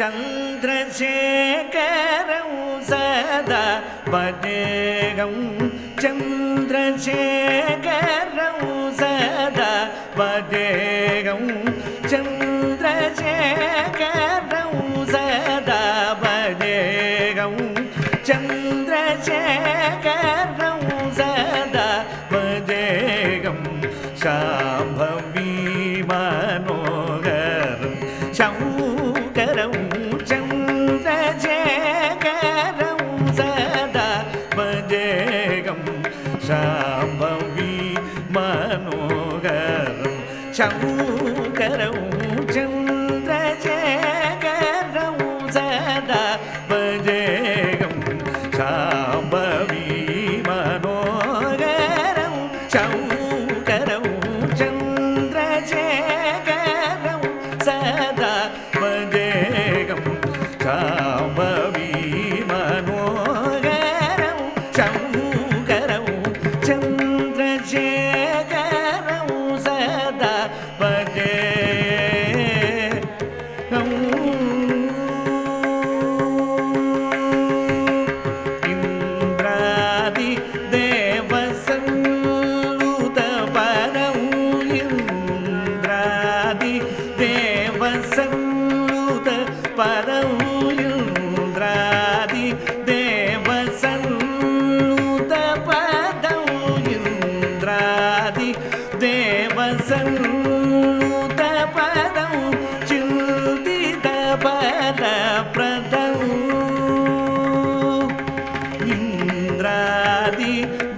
चन्द्रशेखरं सदा भजेगं चन्द्रशेखरं सदा भजेगं चन्द्रशेखरं सदा भजेगं चन्द्रशेखरं सदा भजेगं शाम्भवी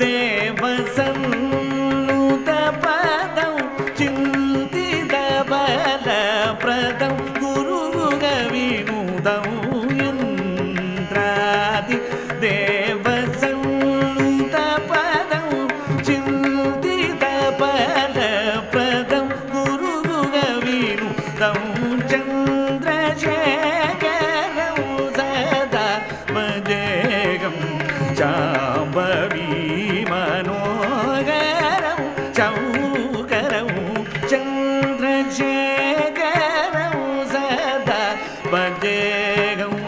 देवसन्नुतपदं चिन्तितबलप्रदं गुरुगविनुदं इन्द्रादि देवसन्नुतपदं चिन्तितबलप्रदं गुरुगविनुदं चन्द्रशेखरं सदा भजेगं चाम्बवी भजेगम्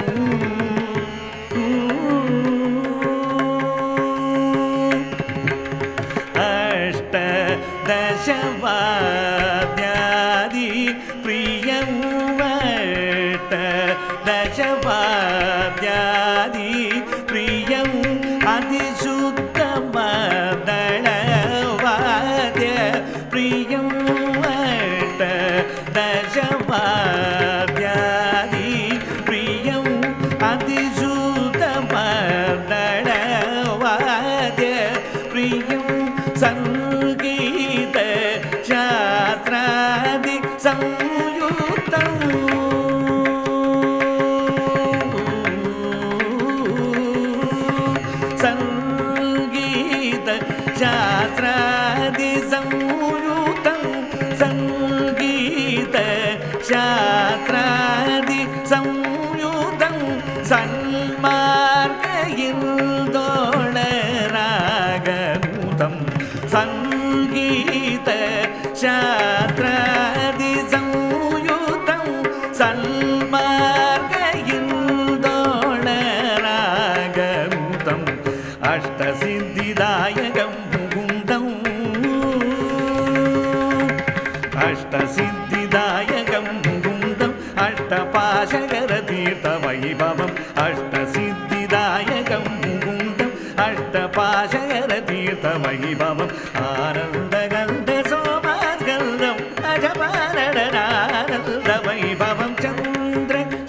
अष्टदशवाद्यादि प्रियं वट दशवाद्यादि प्रियम् अतिशुद्धमदळवाद्य प्रियं वट సంగీత శాస్త్రాది సంయుక్తం సంగీత శాస్త్రాది సంయుక్తం సంగీత శాస్త్ర சங்கீத சாத்ராதி சம்யுதம் சல்மார்கயிந்தோணராகந்தம் அஷ்டசித்திதாயகம் முகுந்தம் அஷ்டசித்திதாயகம் முகுந்தம் அஷ்டபாசகர தீர்த்த வைபவம் அஷ்டசித்திதாயகம் முகுந்தம் அஷ்டபாசகர వైభవం ఆనందగంధ సోమాస్కంధం అజమానంద వైభవం చంద్రశేఖరం.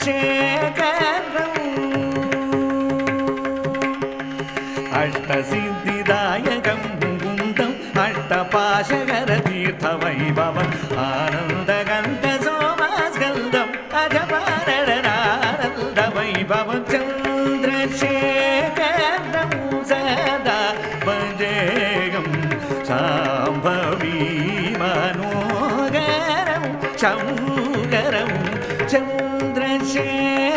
అష్టసిద్ధిదాయకం గుందం అష్టపాశకర తీర్థ వైభవం ఆనందగంధ సోమాస్కంధం అజమా चन्द्रशेखरं